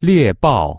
猎豹。